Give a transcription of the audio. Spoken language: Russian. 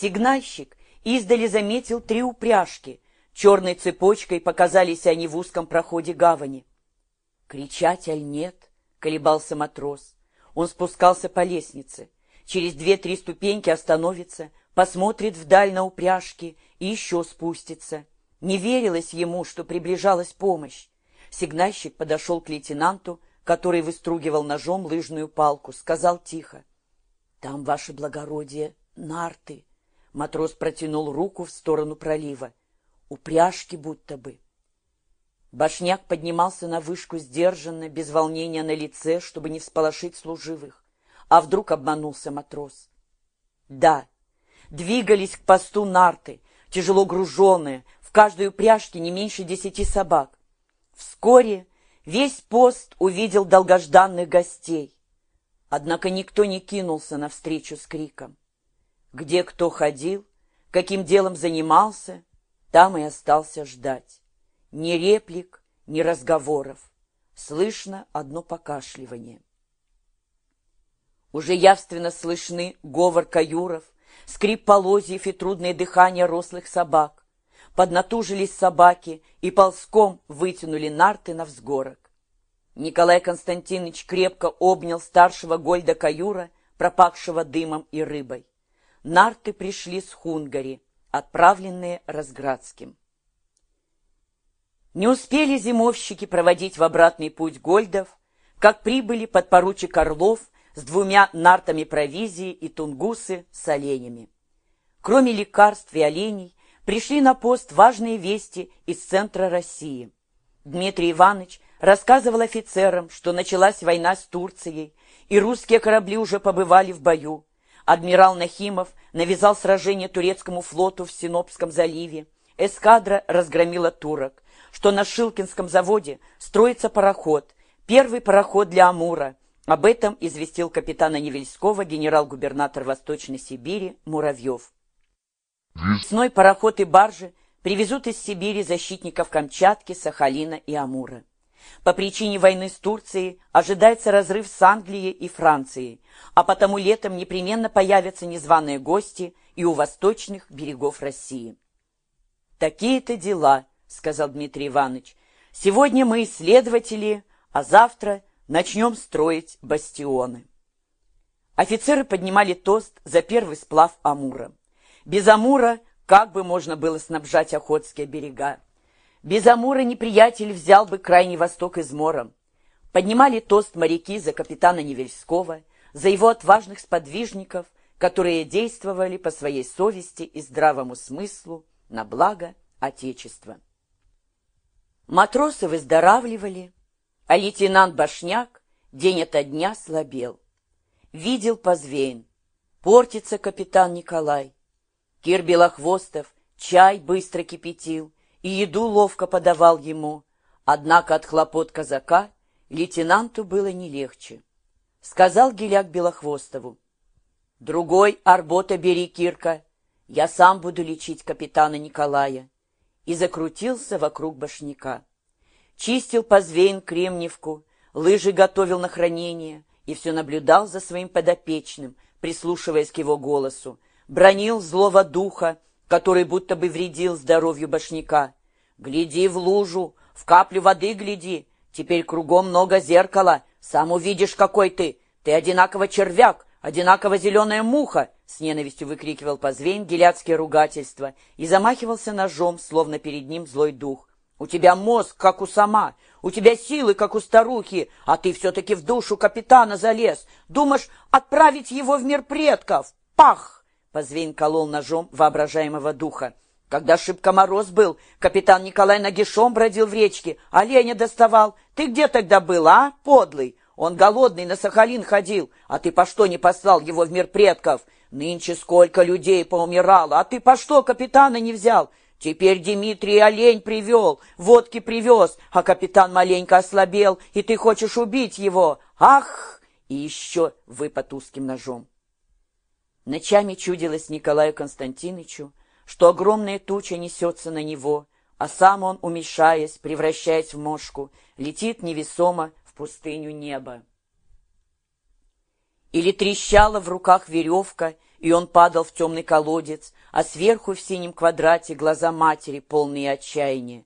Сигнальщик издали заметил три упряжки. Черной цепочкой показались они в узком проходе гавани. «Кричать, аль нет?» — колебался матрос. Он спускался по лестнице. Через две-три ступеньки остановится, посмотрит вдаль на упряжки и еще спустится. Не верилось ему, что приближалась помощь. Сигнальщик подошел к лейтенанту, который выстругивал ножом лыжную палку, сказал тихо. — Там, ваше благородие, нарты. Матрос протянул руку в сторону пролива. Упряжки будто бы. Башняк поднимался на вышку сдержанно, без волнения на лице, чтобы не всполошить служивых. А вдруг обманулся матрос? Да, двигались к посту нарты, тяжело груженные, в каждой упряжке не меньше десяти собак. Вскоре весь пост увидел долгожданных гостей. Однако никто не кинулся навстречу с криком. Где кто ходил, каким делом занимался, там и остался ждать. Ни реплик, ни разговоров. Слышно одно покашливание. Уже явственно слышны говор каюров, скрип полозьев и трудное дыхание рослых собак. Поднатужились собаки и ползком вытянули нарты на взгорок. Николай Константинович крепко обнял старшего Гольда Каюра, пропахшего дымом и рыбой. Нарты пришли с Хунгари, отправленные Разградским. Не успели зимовщики проводить в обратный путь Гольдов, как прибыли подпоручик Орлов с двумя нартами провизии и тунгусы с оленями. Кроме лекарств и оленей, пришли на пост важные вести из центра России. Дмитрий Иванович рассказывал офицерам, что началась война с Турцией, и русские корабли уже побывали в бою. Адмирал Нахимов навязал сражение турецкому флоту в Синопском заливе. Эскадра разгромила турок, что на Шилкинском заводе строится пароход, первый пароход для Амура, об этом известил капитана Невельского генерал-губернатор Восточной Сибири Муравьев. Весной пароход и баржи привезут из Сибири защитников Камчатки, Сахалина и Амура. По причине войны с Турцией ожидается разрыв с Англией и Францией, а потому летом непременно появятся незваные гости и у восточных берегов России. «Такие-то дела», — сказал Дмитрий Иванович. «Сегодня мы исследователи, а завтра Начнем строить бастионы. Офицеры поднимали тост за первый сплав Амура. Без Амура как бы можно было снабжать Охотские берега? Без Амура неприятель взял бы крайний восток измором. Поднимали тост моряки за капитана Невельского, за его отважных сподвижников, которые действовали по своей совести и здравому смыслу на благо Отечества. Матросы выздоравливали, а лейтенант Башняк день ото дня слабел. Видел Позвейн. Портится капитан Николай. Кир Белохвостов чай быстро кипятил и еду ловко подавал ему. Однако от хлопот казака лейтенанту было не легче. Сказал Геляк Белохвостову. «Другой арбота бери, Кирка, я сам буду лечить капитана Николая». И закрутился вокруг башняка чистил Позвейн Кремневку, лыжи готовил на хранение и все наблюдал за своим подопечным, прислушиваясь к его голосу, бронил злого духа, который будто бы вредил здоровью башняка. «Гляди в лужу, в каплю воды гляди, теперь кругом много зеркала, сам увидишь, какой ты, ты одинаково червяк, одинаково зеленая муха!» С ненавистью выкрикивал Позвейн геляцкие ругательства и замахивался ножом, словно перед ним злой дух. У тебя мозг, как у сама, у тебя силы, как у старухи, а ты все-таки в душу капитана залез. Думаешь, отправить его в мир предков? Пах! Позвень колол ножом воображаемого духа. Когда шибко мороз был, капитан Николай нагишом бродил в речке, оленя доставал. Ты где тогда был, а, подлый? Он голодный на Сахалин ходил, а ты по что не послал его в мир предков? Нынче сколько людей поумирало, а ты по что капитана не взял? Теперь Дмитрий олень привел, водки привез, а капитан маленько ослабел, и ты хочешь убить его. Ах! И еще выпад узким ножом. Ночами чудилось Николаю Константиновичу, что огромная туча несется на него, а сам он, умешаясь, превращаясь в мошку, летит невесомо в пустыню неба. Или трещала в руках веревка, и он падал в темный колодец, а сверху в синем квадрате глаза матери, полные отчаяния.